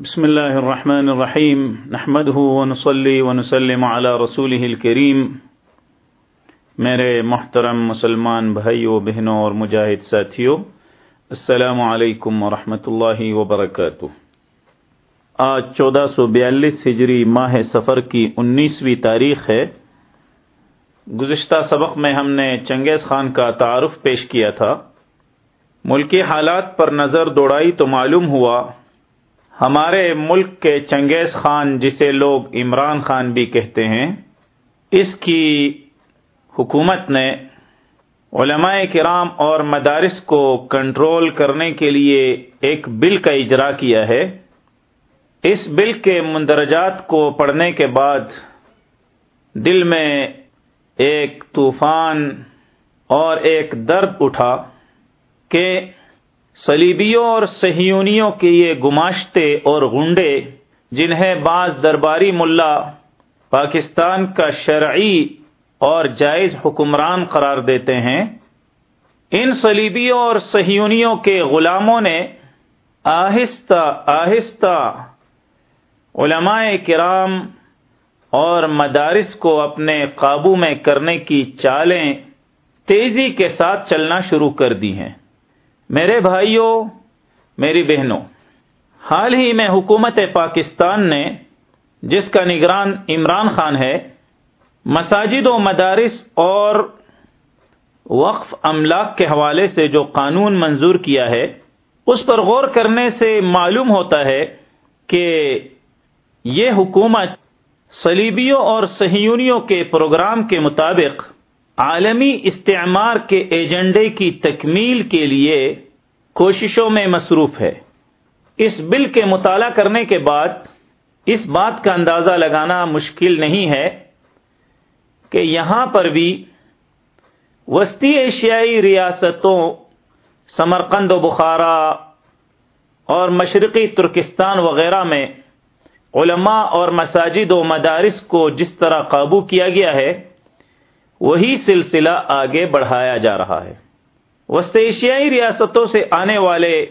بسم اللہ الرحمن الرحیم نحمده ونصلي ونسلم على رسوله الكریم میرے محترم مسلمان بھائیو، بہنوں اور مجاہد ساتھیو، السلام علیکم ورحمۃ اللہ وبرکاتہ۔ آج چودہ سو بیالیس ہجری ماہ سفر کی انیسویں تاریخ ہے۔ گزشتہ سبق میں ہم نے چنگیز خان کا تعارف پیش کیا تھا۔ ملکی حالات پر نظر دوڑائی تو معلوم ہوا ہمارے ملک کے چنگیز خان جسے لوگ عمران خان بھی کہتے ہیں، اس کی حکومت نے علماء کرام اور مدارس کو کنٹرول کرنے کے لیے ایک بل کا اجرا کیا ہے۔ اس بل کے مندرجات کو پڑھنے کے بعد دل میں ایک طوفان اور ایک درد اٹھا کہ سلیبیوں اور سہیونیوں کے یہ گماشتے اور گنڈے جنہیں بعض درباری ملا، پاکستان کا شرعی اور جائز حکمران قرار دیتے ہیں۔ ان سلیبیوں اور سہیونیوں کے غلاموں نے آہستہ آہستہ علماء کرام اور مدارس کو اپنے قابو میں کرنے کی چالیں تیزی کے ساتھ چلنا شروع کر دی ہیں۔ میرے بھائیوں، میری بہنوں، حال ہی میں حکومت پاکستان نے، جس کا نگران عمران خان ہے، مساجد و مدارس اور وقف املاک کے حوالے سے جو قانون منظور کیا ہے، اس پر غور کرنے سے معلوم ہوتا ہے کہ یہ حکومت صلیبیوں اور سہیونیوں کے پروگرام کے مطابق عالمی استعمار کے ایجنڈے کی تکمیل کے لیے کوششوں میں مصروف ہے۔ اس بل کے مطالعہ کرنے کے بعد اس بات کا اندازہ لگانا مشکل نہیں ہے کہ یہاں پر بھی وسطی ایشیائی ریاستوں، سمرقند و بخارا اور مشرقی ترکستان وغیرہ میں علماء اور مساجد و مدارس کو جس طرح قابو کیا گیا ہے وہی سلسلہ آگے بڑھایا جا رہا ہے۔ وسط ایشیائی ریاستوں سے آنے والے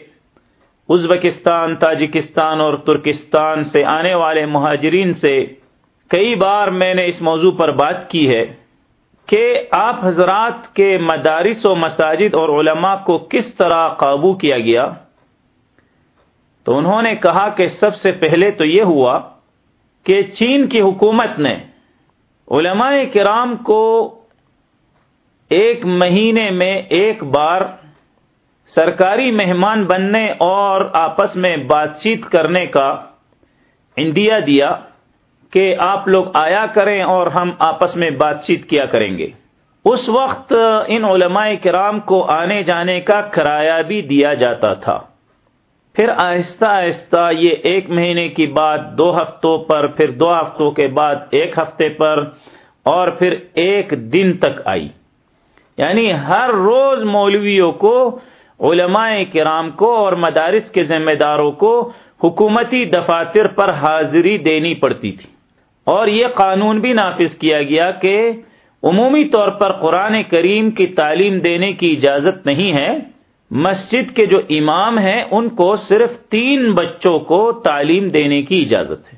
ازبکستان، تاجکستان اور ترکستان سے آنے والے مہاجرین سے کئی بار میں نے اس موضوع پر بات کی ہے کہ آپ حضرات کے مدارس و مساجد اور علماء کو کس طرح قابو کیا گیا؟ تو انہوں نے کہا کہ سب سے پہلے تو یہ ہوا کہ چین کی حکومت نے علماء کرام کو ایک مہینے میں ایک بار سرکاری مہمان بننے اور آپس میں بات چیت کرنے کا انڈیا دیا کہ آپ لوگ آیا کریں اور ہم آپس میں بات چیت کیا کریں گے۔ اس وقت ان علماء کرام کو آنے جانے کا کرایہ بھی دیا جاتا تھا۔ پھر آہستہ آہستہ یہ ایک مہینے کی بات دو ہفتوں پر، پھر دو ہفتوں کے بعد ایک ہفتے پر اور پھر ایک دن تک آئی۔ یعنی ہر روز مولویوں کو، علماء کرام کو اور مدارس کے ذمہ داروں کو حکومتی دفاتر پر حاضری دینی پڑتی تھی۔ اور یہ قانون بھی نافذ کیا گیا کہ عمومی طور پر قرآن کریم کی تعلیم دینے کی اجازت نہیں ہے۔ مسجد کے جو امام ہیں، ان کو صرف تین بچوں کو تعلیم دینے کی اجازت ہے۔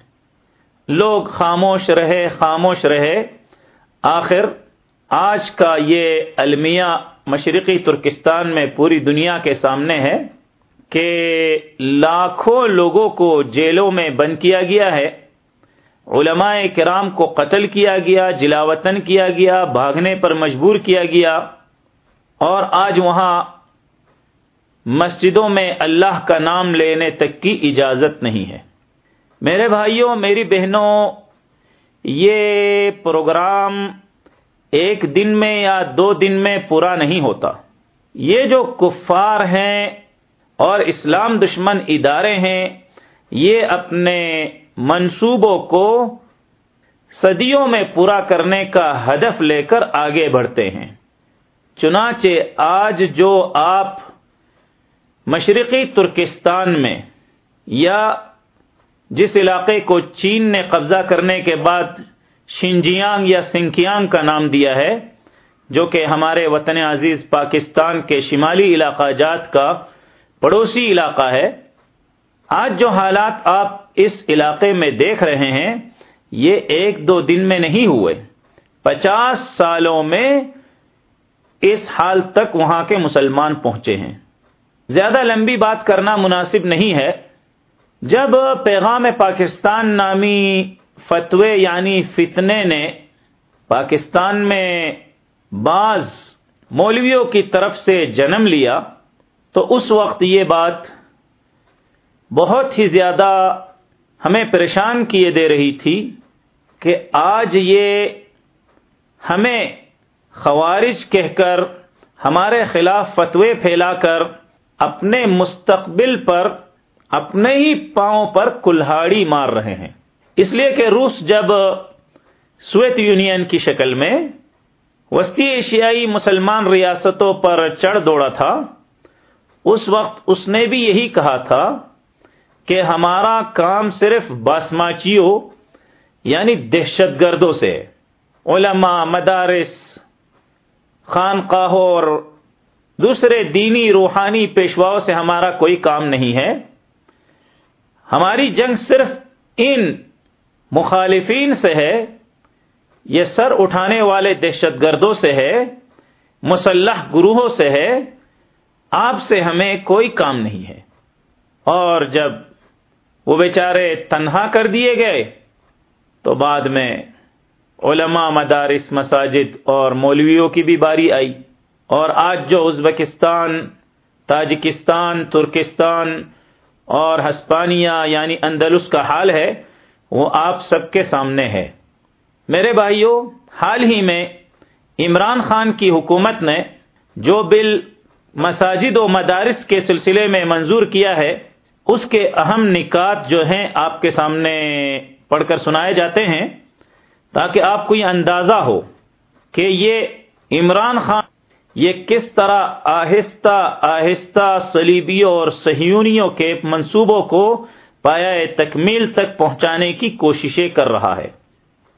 لوگ خاموش رہے خاموش رہے۔ آخر آج کا یہ المیہ مشرقی ترکستان میں پوری دنیا کے سامنے ہے کہ لاکھوں لوگوں کو جیلوں میں بند کیا گیا ہے، علماء کرام کو قتل کیا گیا، جلاوطن کیا گیا، بھاگنے پر مجبور کیا گیا، اور آج وہاں مسجدوں میں اللہ کا نام لینے تک کی اجازت نہیں ہے۔ میرے بھائیوں، میری بہنوں، یہ پروگرام ایک دن میں یا دو دن میں پورا نہیں ہوتا۔ یہ جو کفار ہیں اور اسلام دشمن ادارے ہیں، یہ اپنے منصوبوں کو صدیوں میں پورا کرنے کا ہدف لے کر آگے بڑھتے ہیں۔ چنانچہ آج جو آپ مشرقی ترکستان میں یا جس علاقے کو چین نے قبضہ کرنے کے بعد شنجیانگ یا سنکیانگ کا نام دیا ہے، جو کہ ہمارے وطن عزیز پاکستان کے شمالی علاقہ جات کا پڑوسی علاقہ ہے۔ آج جو حالات آپ اس علاقے میں دیکھ رہے ہیں، یہ ایک دو دن میں نہیں ہوئے۔ پچاس سالوں میں اس حال تک وہاں کے مسلمان پہنچے ہیں۔ زیادہ لمبی بات کرنا مناسب نہیں ہے۔ جب پیغام پاکستان نامی فتوے یعنی فتنے نے پاکستان میں بعض مولویوں کی طرف سے جنم لیا، تو اس وقت یہ بات بہت ہی زیادہ ہمیں پریشان کیے دے رہی تھی کہ آج یہ ہمیں خوارج کہہ کر ہمارے خلاف فتوے پھیلا کر اپنے مستقبل پر اپنے ہی پاؤں پر کلہاڑی مار رہے ہیں۔ اس لیے کہ روس جب سویت یونین کی شکل میں وسطی ایشیائی مسلمان ریاستوں پر چڑھ دوڑا تھا، اس وقت اس نے بھی یہی کہا تھا کہ ہمارا کام صرف باسماچیوں یعنی دہشت گردوں سے، علماء، مدارس، خانقاہوں اور دوسرے دینی روحانی پیشواؤں سے ہمارا کوئی کام نہیں ہے۔ ہماری جنگ صرف ان مخالفین سے ہے، یہ سر اٹھانے والے دہشت گردوں سے ہے، مسلح گروہوں سے ہے، آپ سے ہمیں کوئی کام نہیں ہے۔ اور جب وہ بیچارے تنہا کر دیے گئے، تو بعد میں علماء مدارس، مساجد اور مولویوں کی بھی باری آئی۔ اور آج جو ازبکستان، تاجکستان، ترکستان اور ہسپانیہ یعنی اندلس کا حال ہے وہ آپ سب کے سامنے ہے۔ میرے بھائیوں حال ہی میں عمران خان کی حکومت نے جو بل مساجد و مدارس کے سلسلے میں منظور کیا ہے، اس کے اہم نکات جو ہیں آپ کے سامنے پڑھ کر سنائے جاتے ہیں۔ تاکہ آپ کو یہ اندازہ ہو کہ یہ عمران خان، یہ کس طرح آہستہ آہستہ سلیبیوں اور سہیونیوں کے منصوبوں کو پایا تکمیل تک پہنچانے کی کوششیں کر رہا ہے۔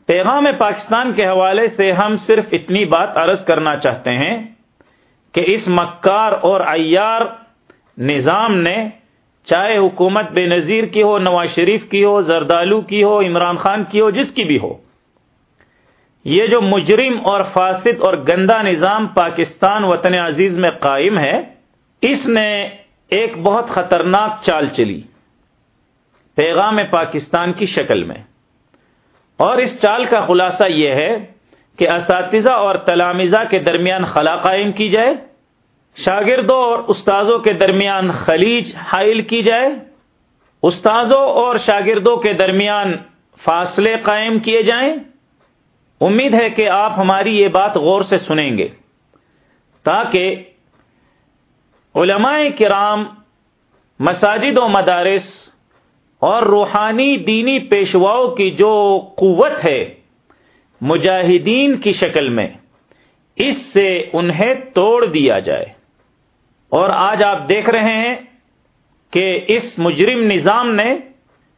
پیغام پاکستان کے حوالے سے ہم صرف اتنی بات عرض کرنا چاہتے ہیں کہ اس مکار اور ایار نظام نے، چاہے حکومت بے نظیر کی ہو، نواز شریف کی ہو، زردالو کی ہو، عمران خان کی ہو، جس کی بھی ہو، یہ جو مجرم اور فاسد اور گندا نظام پاکستان وطن عزیز میں قائم ہے، اس نے ایک بہت خطرناک چال چلی۔ پیغام پاکستان کی شکل میں۔ اور اس چال کا خلاصہ یہ ہے کہ اساتذہ اور تلامزہ کے درمیان خلا قائم کی جائے، شاگردوں اور استاذوں کے درمیان خلیج حائل کی جائے، استاذوں اور شاگردوں کے درمیان فاصلے قائم کیے جائیں۔ امید ہے کہ آپ ہماری یہ بات غور سے سنیں گے۔ تاکہ علماء کرام، مساجد و مدارس اور روحانی دینی پیشواؤں کی جو قوت ہے، مجاہدین کی شکل میں، اس سے انہیں توڑ دیا جائے۔ اور آج آپ دیکھ رہے ہیں کہ اس مجرم نظام نے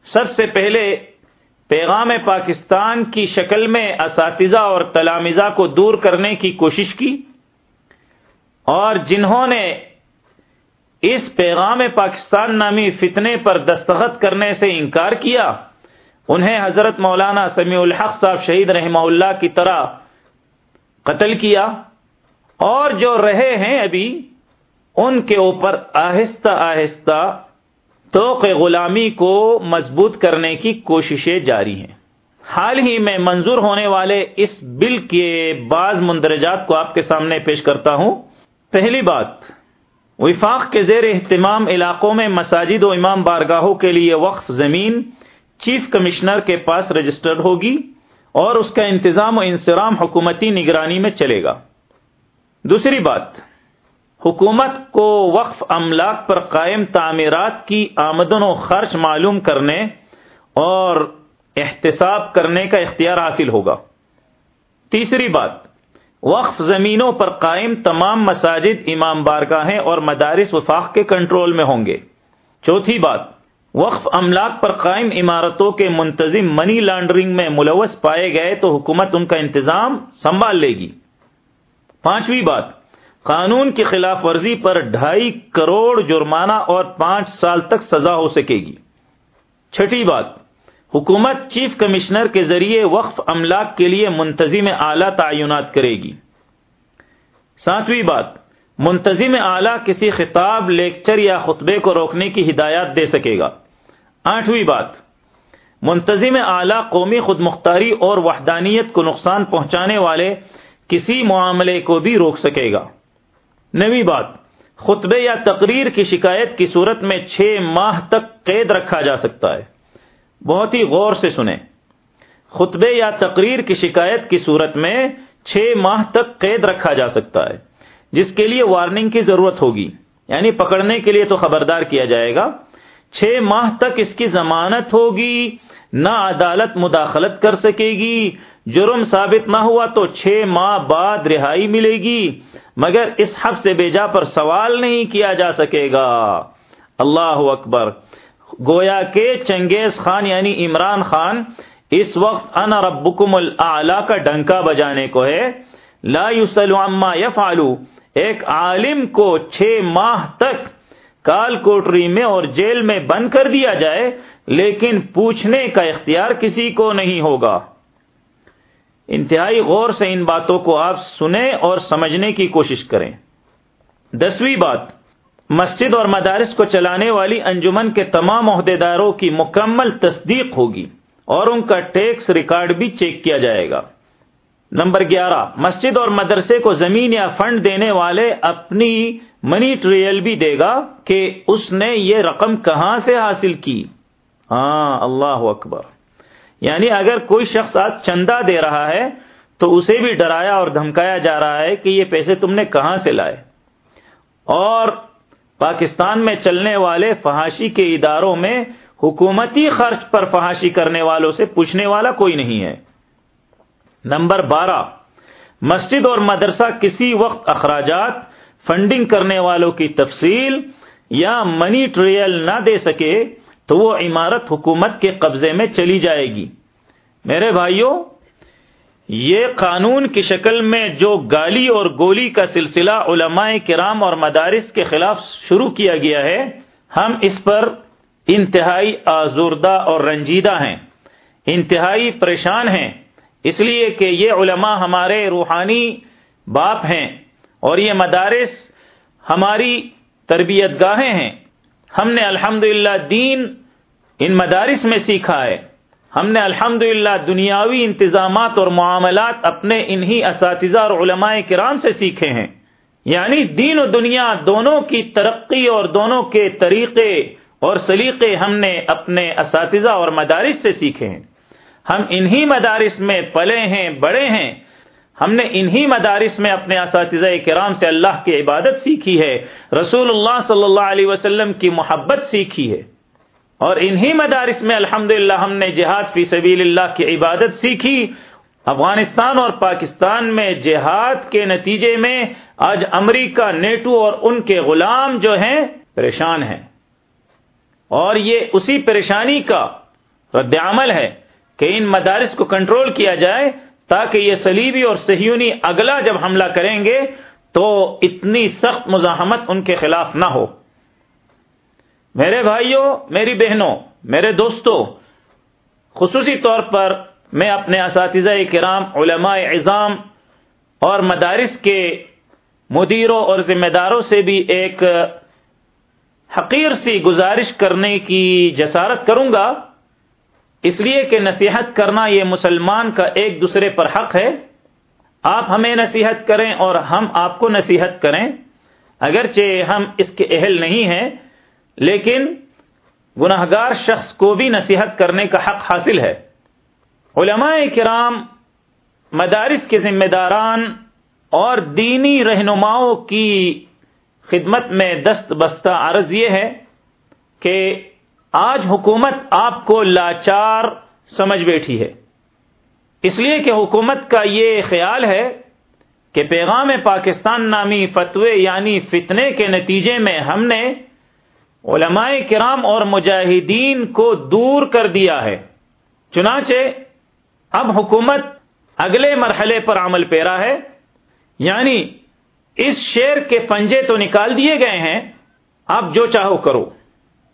سب سے پہلے پیغام پاکستان کی شکل میں اساتذہ اور تلامزہ کو دور کرنے کی کوشش کی اور جنہوں نے اس پیغام پاکستان نامی فتنے پر دستخط کرنے سے انکار کیا۔ انہیں حضرت مولانا سمیع الحق صاحب شہید رحمہ اللہ کی طرح قتل کیا۔ اور جو رہے ہیں ابھی، ان کے اوپر آہستہ آہستہ توق غلامی کو مضبوط کرنے کی کوششیں جاری ہیں۔ حال ہی میں منظور ہونے والے اس بل کے بعض مندرجات کو آپ کے سامنے پیش کرتا ہوں۔ پہلی بات وفاق کے زیر اہتمام علاقوں میں مساجد و امام بارگاہوں کے لیے وقف زمین چیف کمشنر کے پاس رجسٹرڈ ہوگی اور اس کا انتظام و انسرام حکومتی نگرانی میں چلے گا۔ دوسری بات، حکومت کو وقف املاک پر قائم تعمیرات کی آمدن و خرچ معلوم کرنے اور احتساب کرنے کا اختیار حاصل ہوگا۔ تیسری بات وقف زمینوں پر قائم تمام مساجد، امام بارگاہیں اور مدارس وفاق کے کنٹرول میں ہوں گے۔ چوتھی بات، وقف املاک پر قائم عمارتوں کے منتظم منی لانڈرنگ میں ملوث پائے گئے تو حکومت ان کا انتظام سنبھال لے گی۔ پانچویں بات، قانون کی خلاف ورزی پر ڈھائی کروڑ جرمانہ اور پانچ سال تک سزا ہو سکے گی۔ چھٹی بات حکومت چیف کمشنر کے ذریعے وقف املاک کے لیے منتظم اعلی تعینات کرے گی۔ ساتویں بات، منتظم اعلی کسی خطاب، لیکچر یا خطبے کو روکنے کی ہدایات دے سکے گا۔ آٹھویں بات، منتظم اعلی قومی خود مختاری اور وحدانیت کو نقصان پہنچانے والے کسی معاملے کو بھی روک سکے گا۔ نویں بات، خطبے یا تقریر کی شکایت کی صورت میں چھ ماہ تک قید رکھا جا سکتا ہے۔ بہت ہی غور سے سنیں۔ خطبے یا تقریر کی شکایت کی صورت میں چھ ماہ تک قید رکھا جا سکتا ہے، جس کے لیے وارننگ کی ضرورت ہوگی۔ یعنی پکڑنے کے لیے تو خبردار کیا جائے گا۔ چھ ماہ تک اس کی ضمانت ہوگی، نہ عدالت مداخلت کر سکے گی۔ جرم ثابت نہ ہوا تو چھ ماہ بعد رہائی ملے گی۔ مگر اس حق سے بیجا پر سوال نہیں کیا جا سکے گا۔ اللہ اکبر۔ گویا کے چنگیز خان یعنی عمران خان، اس وقت ان ربکم الاعلی کا ڈنکا بجانے کو ہے۔ لا یسلو عما یفعلو۔ ایک عالم کو چھ ماہ تک کال کوٹری میں اور جیل میں بند کر دیا جائے، لیکن پوچھنے کا اختیار کسی کو نہیں ہوگا۔ انتہائی غور سے ان باتوں کو آپ سنیں اور سمجھنے کی کوشش کریں۔ دسویں بات۔ مسجد اور مدارس کو چلانے والی انجمن کے تمام عہدیداروں کی مکمل تصدیق ہوگی اور ان کا ٹیکس ریکارڈ بھی چیک کیا جائے گا۔ نمبر گیارہ، مسجد اور مدرسے کو زمین یا فنڈ دینے والے اپنی منی ٹریل بھی دے گا کہ اس نے یہ رقم کہاں سے حاصل کی۔ ہاں اللہ اکبر۔ یعنی اگر کوئی شخص آج چندہ دے رہا ہے تو اسے بھی ڈرایا اور دھمکایا جا رہا ہے کہ یہ پیسے تم نے کہاں سے لائے۔ اور پاکستان میں چلنے والے فحاشی کے اداروں میں حکومتی خرچ پر فحاشی کرنے والوں سے پوچھنے والا کوئی نہیں ہے۔ نمبر بارہ، مسجد اور مدرسہ کسی وقت اخراجات، فنڈنگ کرنے والوں کی تفصیل یا منی ٹریل نہ دے سکے تو وہ عمارت حکومت کے قبضے میں چلی جائے گی۔ میرے بھائیوں یہ قانون کی شکل میں جو گالی اور گولی کا سلسلہ علماء کرام اور مدارس کے خلاف شروع کیا گیا ہے، ہم اس پر انتہائی آزردہ اور رنجیدہ ہیں، انتہائی پریشان ہیں۔ اس لیے کہ یہ علماء ہمارے روحانی باپ ہیں اور یہ مدارس ہماری تربیت گاہیں ہیں۔ ہم نے الحمد دین ان مدارس میں سیکھا ہے۔ ہم نے الحمد دنیاوی انتظامات اور معاملات اپنے انہی اساتذہ اور علماء کرام سے سیکھے ہیں۔ یعنی دین و دنیا دونوں کی ترقی اور دونوں کے طریقے اور سلیقے ہم نے اپنے اساتذہ اور مدارس سے سیکھے ہیں۔ ہم انہی مدارس میں پلے ہیں، بڑے ہیں۔ ہم نے انہی مدارس میں اپنے اساتذہ کرام سے اللہ کی عبادت سیکھی ہے۔ رسول اللہ صلی اللہ علیہ وسلم کی محبت سیکھی ہے۔ اور انہی مدارس میں الحمد ہم نے جہاد فی سبیل اللہ کی عبادت سیکھی۔ افغانستان اور پاکستان میں جہاد کے نتیجے میں آج امریکہ، نیٹو اور ان کے غلام جو ہیں، پریشان ہیں۔ اور یہ اسی پریشانی کا رد عمل ہے کہ ان مدارس کو کنٹرول کیا جائے تاکہ یہ سلیبی اور سہیونی اگلا جب حملہ کریں گے تو اتنی سخت مزاحمت ان کے خلاف نہ ہو۔ میرے بھائیوں، میری بہنوں، میرے دوستوں، خصوصی طور پر میں اپنے اساتذہ کرام، علماء اظام اور مدارس کے مدیروں اور ذمہ داروں سے بھی ایک حقیر سی گزارش کرنے کی جسارت کروں گا۔ اس لیے کہ نصیحت کرنا یہ مسلمان کا ایک دوسرے پر حق ہے۔ آپ ہمیں نصیحت کریں اور ہم آپ کو نصیحت کریں۔ اگرچہ ہم اس کے اہل نہیں ہیں لیکن گناہ گار شخص کو بھی نصیحت کرنے کا حق حاصل ہے۔ علماء کرام، مدارس کے ذمہ داران اور دینی رہنماؤں کی خدمت میں دست بستہ عرض یہ ہے کہ آج حکومت آپ کو لاچار سمجھ بیٹھی ہے۔ اس لیے کہ حکومت کا یہ خیال ہے کہ پیغام پاکستان نامی فتوے یعنی فتنے کے نتیجے میں ہم نے علماء کرام اور مجاہدین کو دور کر دیا ہے۔ چنانچہ اب حکومت اگلے مرحلے پر عمل پیرا ہے۔ یعنی اس شیر کے پنجے تو نکال دیے گئے ہیں آپ جو چاہو کرو۔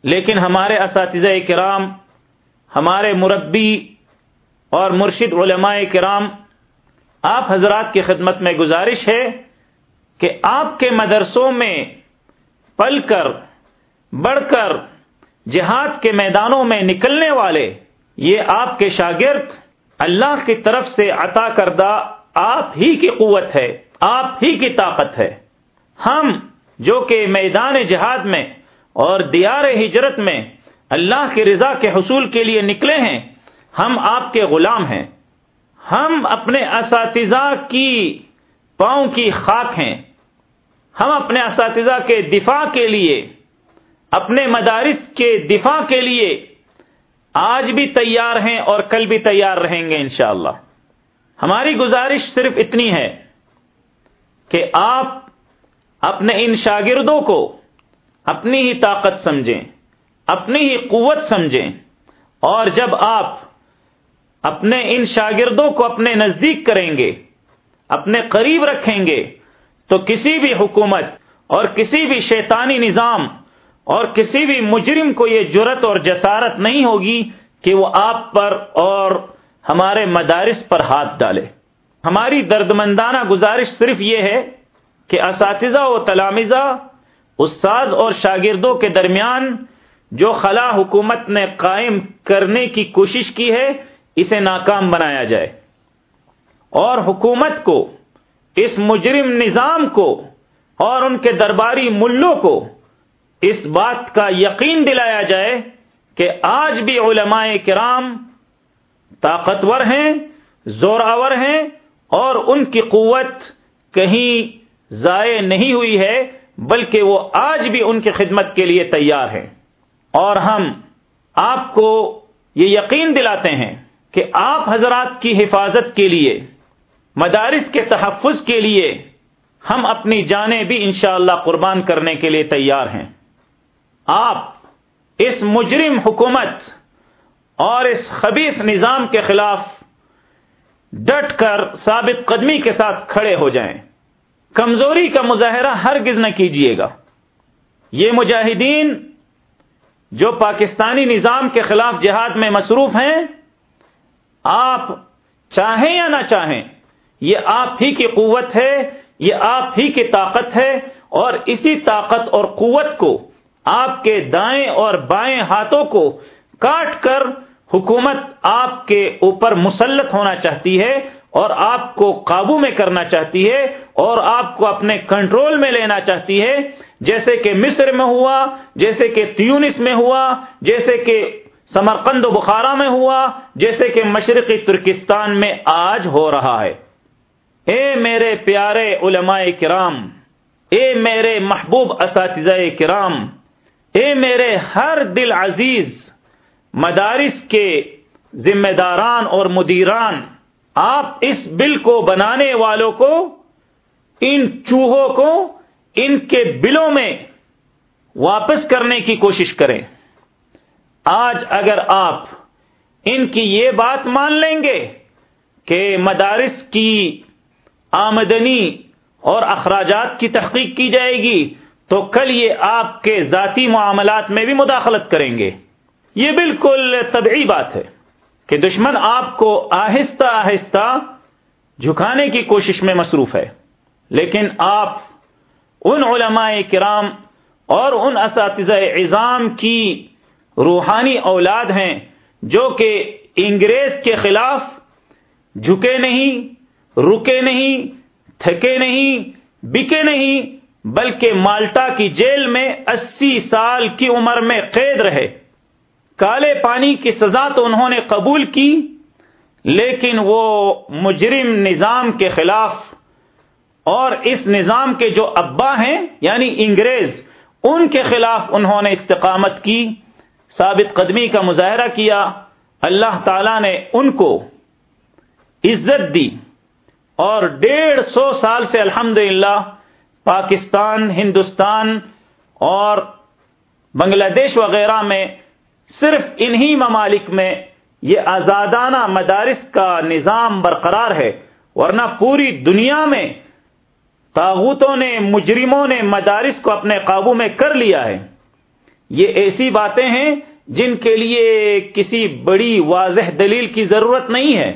لیکن ہمارے اساتذہ کرام، ہمارے مربی اور مرشد علماء کرام، آپ حضرات کی خدمت میں گزارش ہے کہ آپ کے مدرسوں میں پل کر بڑھ کر جہاد کے میدانوں میں نکلنے والے، یہ آپ کے شاگرد اللہ کی طرف سے عطا کردہ آپ ہی کی قوت ہے، آپ ہی کی طاقت ہے۔ ہم جو کہ میدان جہاد میں اور دیار ہجرت میں اللہ کی رضا کے حصول کے لیے نکلے ہیں، ہم آپ کے غلام ہیں۔ ہم اپنے اساتذہ کی پاؤں کی خاک ہیں۔ ہم اپنے اساتذہ کے دفاع کے لیے اپنے مدارس کے دفاع کے لیے آج بھی تیار ہیں اور کل بھی تیار رہیں گے انشاءاللہ۔ ہماری گزارش صرف اتنی ہے کہ آپ اپنے ان شاگردوں کو اپنی ہی طاقت سمجھیں، اپنی ہی قوت سمجھیں اور جب آپ اپنے ان شاگردوں کو اپنے نزدیک کریں گے، اپنے قریب رکھیں گے، تو کسی بھی حکومت اور کسی بھی شیطانی نظام اور کسی بھی مجرم کو یہ جرت اور جسارت نہیں ہوگی کہ وہ آپ پر اور ہمارے مدارس پر ہاتھ ڈالے۔ ہماری درد مندانہ گزارش صرف یہ ہے کہ اساتذہ و تلامزہ استاذ اور شاگردوں کے درمیان جو خلا حکومت نے قائم کرنے کی کوشش کی ہے، اسے ناکام بنایا جائے۔ اور حکومت کو، اس مجرم نظام کو اور ان کے درباری ملوں کو اس بات کا یقین دلایا جائے کہ آج بھی علماء کرام طاقتور ہیں، زوراور ہیں اور ان کی قوت کہیں ضائع نہیں ہوئی ہے، بلکہ وہ آج بھی ان کی خدمت کے لیے تیار ہیں۔ اور ہم آپ کو یہ یقین دلاتے ہیں کہ آپ حضرات کی حفاظت کے لیے، مدارس کے تحفظ کے لیے ہم اپنی جانیں بھی انشاءاللہ قربان کرنے کے لیے تیار ہیں۔ آپ اس مجرم حکومت اور اس خبیص نظام کے خلاف ڈٹ کر ثابت قدمی کے ساتھ کھڑے ہو جائیں۔ کمزوری کا مظاہرہ ہرگز نہ کیجیے گا۔ یہ مجاہدین جو پاکستانی نظام کے خلاف جہاد میں مصروف ہیں، آپ چاہیں یا نہ چاہیں، یہ آپ ہی کی قوت ہے، یہ آپ ہی کی طاقت ہے اور اسی طاقت اور قوت کو آپ کے دائیں اور بائیں ہاتھوں کو کاٹ کر حکومت آپ کے اوپر مسلط ہونا چاہتی ہے اور آپ کو قابو میں کرنا چاہتی ہے اور آپ کو اپنے کنٹرول میں لینا چاہتی ہے، جیسے کہ مصر میں ہوا، جیسے کہ تیونس میں ہوا، جیسے کہ سمرقند و بخارا میں ہوا، جیسے کہ مشرقی ترکستان میں آج ہو رہا ہے۔ اے میرے پیارے علماء کرام، اے میرے محبوب اساتذہ کرام اے میرے ہر دل عزیز، مدارس کے ذمہ داران اور مدیران، آپ اس بل کو بنانے والوں کو، ان چوہوں کو، ان کے بلوں میں واپس کرنے کی کوشش کریں۔ آج اگر آپ ان کی یہ بات مان لیں گے کہ مدارس کی آمدنی اور اخراجات کی تحقیق کی جائے گی تو کل یہ آپ کے ذاتی معاملات میں بھی مداخلت کریں گے۔ یہ بالکل طبعی بات ہے کہ دشمن آپ کو آہستہ آہستہ جھکانے کی کوشش میں مصروف ہے۔ لیکن آپ ان علماء کرام اور ان اساتذہ اظام کی روحانی اولاد ہیں جو کہ انگریز کے خلاف جھکے نہیں، رکے نہیں، تھکے نہیں، بکے نہیں بلکہ مالٹا کی جیل میں اسی سال کی عمر میں قید رہے۔ کالے پانی کی سزا تو انہوں نے قبول کی، لیکن وہ مجرم نظام کے خلاف اور اس نظام کے جو ابا ہیں یعنی انگریز، ان کے خلاف انہوں نے استقامت کی، ثابت قدمی کا مظاہرہ کیا۔ اللہ تعالی نے ان کو عزت دی۔ اور ڈیڑھ سو سال سے الحمدللہ پاکستان، ہندوستان اور بنگلہ دیش وغیرہ میں صرف انہی ممالک میں یہ آزادانہ مدارس کا نظام برقرار ہے، ورنہ پوری دنیا میں تاغوتوں نے، مجرموں نے مدارس کو اپنے قابو میں کر لیا ہے۔ یہ ایسی باتیں ہیں جن کے لیے کسی بڑی واضح دلیل کی ضرورت نہیں ہے۔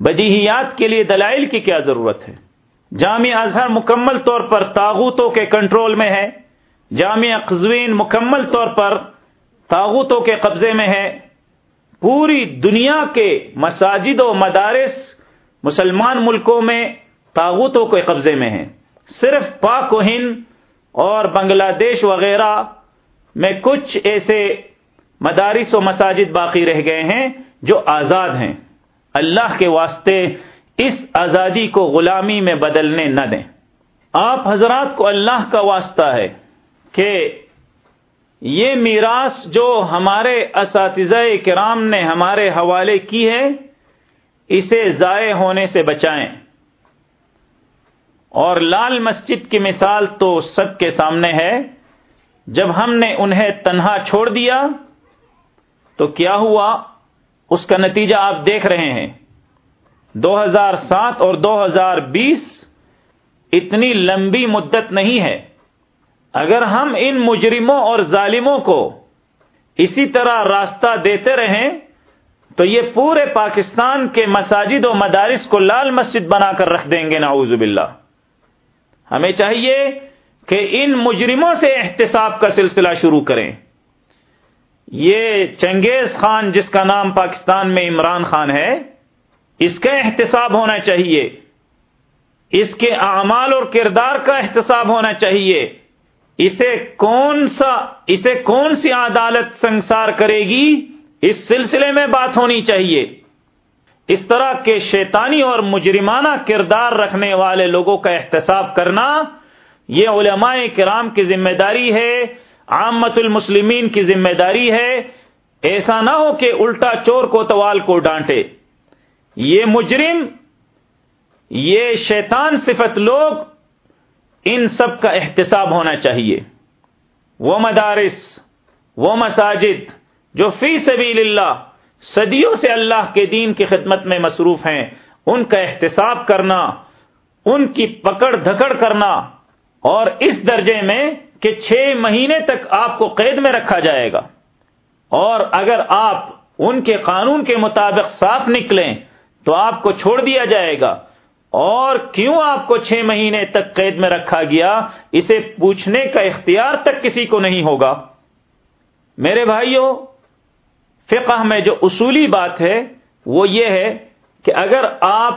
بدیہیات کے لیے دلائل کی کیا ضرورت ہے؟ جامع اظہر مکمل طور پر تاغوتوں کے کنٹرول میں ہے، جامع قزوین مکمل طور پر تاغوتوں کے قبضے میں ہے۔ پوری دنیا کے مساجد و مدارس مسلمان ملکوں میں تاغوتوں کے قبضے میں ہیں۔ صرف پاک و ہند اور بنگلہ دیش وغیرہ میں کچھ ایسے مدارس و مساجد باقی رہ گئے ہیں جو آزاد ہیں۔ اللہ کے واسطے اس آزادی کو غلامی میں بدلنے نہ دیں۔ آپ حضرات کو اللہ کا واسطہ ہے کہ یہ میراث جو ہمارے اساتذہ کرام نے ہمارے حوالے کی ہے، اسے ضائع ہونے سے بچائیں۔ اور لال مسجد کی مثال تو سب کے سامنے ہے۔ جب ہم نے انہیں تنہا چھوڑ دیا، تو کیا ہوا؟ اس کا نتیجہ آپ دیکھ رہے ہیں۔ دو ہزار سات اور دو ہزار بیس اتنی لمبی مدت نہیں ہے۔ اگر ہم ان مجرموں اور ظالموں کو اسی طرح راستہ دیتے رہیں، تو یہ پورے پاکستان کے مساجد و مدارس کو لال مسجد بنا کر رکھ دیں گے، نعوذ باللہ۔ ہمیں چاہیے کہ ان مجرموں سے احتساب کا سلسلہ شروع کریں۔ یہ چنگیز خان، جس کا نام پاکستان میں عمران خان ہے اس کا احتساب ہونا چاہیے۔ اس کے اعمال اور کردار کا احتساب ہونا چاہیے۔ اسے کون سا، اسے کون سی عدالت سنسار کرے گی؟ اس سلسلے میں بات ہونی چاہیے۔ اس طرح کے شیطانی اور مجرمانہ کردار رکھنے والے لوگوں کا احتساب کرنا، یہ علماء کرام کی ذمہ داری ہے، عامت المسلمین کی ذمہ داری ہے۔ ایسا نہ ہو کہ الٹا چور کو توال کو ڈانٹے۔ یہ مجرم، یہ شیطان صفت لوگ، ان سب کا احتساب ہونا چاہیے۔ وہ مدارس، وہ مساجد جو فی سبیل اللہ صدیوں سے اللہ کے دین کی خدمت میں مصروف ہیں، ان کا احتساب کرنا، ان کی پکڑ دھکڑ کرنا، اور اس درجے میں کہ چھ مہینے تک آپ کو قید میں رکھا جائے گا۔ اور اگر آپ ان کے قانون کے مطابق صاف نکلیں تو آپ کو چھوڑ دیا جائے گا۔ اور کیوں آپ کو چھ مہینے تک قید میں رکھا گیا؟ اسے پوچھنے کا اختیار تک کسی کو نہیں ہوگا۔ میرے بھائیوں، فقہ میں جو اصولی بات ہے، وہ یہ ہے کہ اگر آپ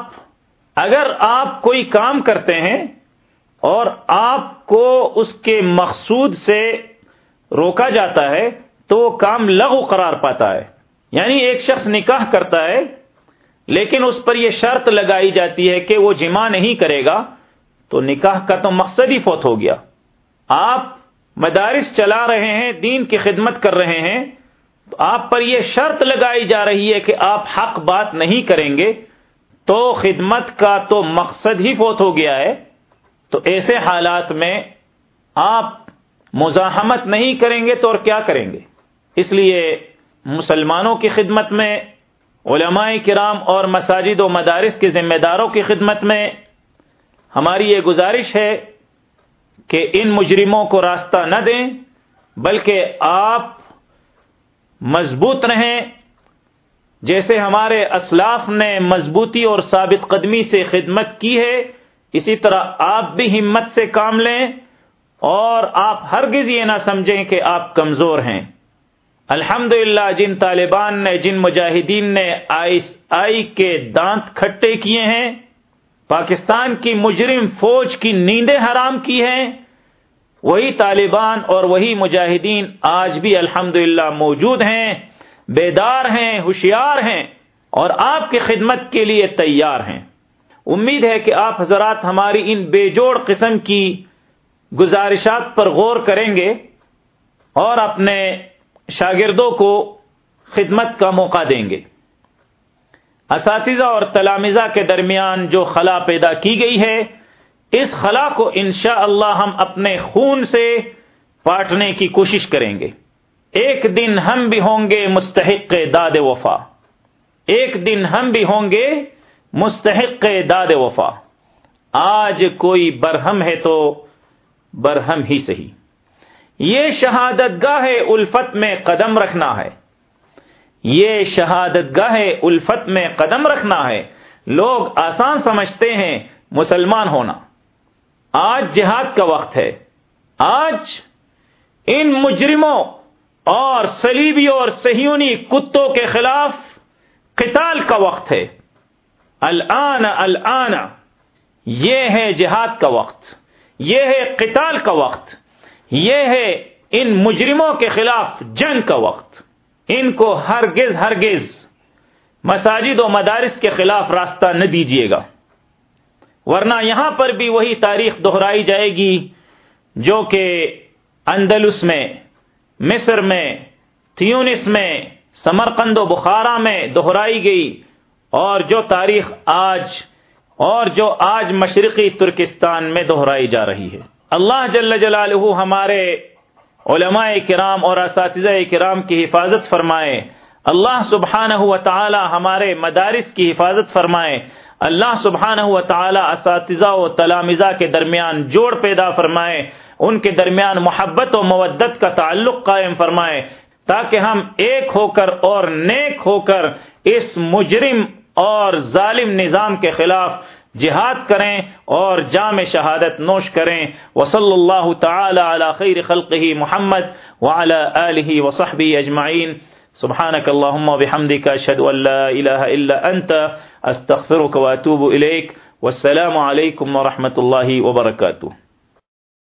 اگر آپ کوئی کام کرتے ہیں اور آپ کو اس کے مقصود سے روکا جاتا ہے، تو وہ کام لغو قرار پاتا ہے۔ یعنی ایک شخص نکاح کرتا ہے لیکن اس پر یہ شرط لگائی جاتی ہے کہ وہ جمع نہیں کرے گا تو نکاح کا تو مقصد ہی فوت ہو گیا۔ آپ مدارس چلا رہے ہیں، دین کی خدمت کر رہے ہیں، تو آپ پر یہ شرط لگائی جا رہی ہے کہ آپ حق بات نہیں کریں گے، تو خدمت کا تو مقصد ہی فوت ہو گیا ہے۔ تو ایسے حالات میں آپ مزاحمت نہیں کریں گے تو اور کیا کریں گے؟ اس لیے مسلمانوں کی خدمت میں علماء کرام اور مساجد و مدارس کے ذمہ داروں کی خدمت میں ہماری یہ گزارش ہے کہ ان مجرموں کو راستہ نہ دیں، بلکہ آپ مضبوط رہیں۔ جیسے ہمارے اسلاف نے مضبوطی اور ثابت قدمی سے خدمت کی ہے، اسی طرح آپ بھی ہمت سے کام لیں اور آپ ہرگز یہ نہ سمجھیں کہ آپ کمزور ہیں۔ الحمد جن طالبان نے، جن مجاہدین نے آئی آئی کے دانت کھٹے کیے ہیں، پاکستان کی مجرم فوج کی نیندیں حرام کی ہیں، وہی طالبان اور وہی مجاہدین آج بھی الحمد موجود ہیں، بیدار ہیں، ہوشیار ہیں اور آپ کی خدمت کے لیے تیار ہیں۔ امید ہے کہ آپ حضرات ہماری ان بے جوڑ قسم کی گزارشات پر غور کریں گے اور اپنے شاگردوں کو خدمت کا موقع دیں گے۔ اساتذہ اور تلامزہ کے درمیان جو خلا پیدا کی گئی ہے، اس خلا کو انشاء اللہ ہم اپنے خون سے پاٹنے کی کوشش کریں گے۔ ایک دن ہم بھی ہوں گے مستحق داد وفا۔ ایک دن ہم بھی ہوں گے مستحق داد وفا۔ آج کوئی برہم ہے تو برہم ہی صحیح۔ یہ شہادت گاہ الفت میں قدم رکھنا ہے۔ یہ شہادت گاہ الفت میں قدم رکھنا ہے۔ لوگ آسان سمجھتے ہیں مسلمان ہونا۔ آج جہاد کا وقت ہے۔ آج ان مجرموں اور سلیبیوں اور سہیونی کتوں کے خلاف قتال کا وقت ہے۔ الان الان، یہ ہے جہاد کا وقت۔ یہ ہے قتال کا وقت۔ یہ ہے ان مجرموں کے خلاف جنگ کا وقت۔ ان کو ہرگز ہرگز مساجد و مدارس کے خلاف راستہ نہ دیجیے گا۔ ورنہ یہاں پر بھی وہی تاریخ دہرائی جائے گی جو کہ اندلس میں، مصر میں، تیونس میں، سمرقند و بخارا میں دہرائی گئی اور جو تاریخ آج اور جو آج مشرقی ترکستان میں دہرائی جا رہی ہے۔ اللہ جل جلالہ ہمارے علماء کرام اور اساتذہ کرام کی حفاظت فرمائے۔ اللہ سبحانہ و تعالی ہمارے مدارس کی حفاظت فرمائے۔ اللہ سبحانہ و تعالی اساتذہ و تلامزہ کے درمیان جوڑ پیدا فرمائے۔ ان کے درمیان محبت و مودت کا تعلق قائم فرمائے۔ تاکہ ہم ایک ہو کر اور نیک ہو کر اس مجرم اور ظالم نظام کے خلاف جہاد کریں اور جام شہادت نوش کریں۔ وصلی اللہ تعالی علی خیر خلقہ محمد وعلی آلہ وصحبہ اجمعین۔ سبحانك اللهم وبحمدك اشهد ان لا اله الا انت استغفرك واتوب اليك والسلام عليكم ورحمه الله وبركاته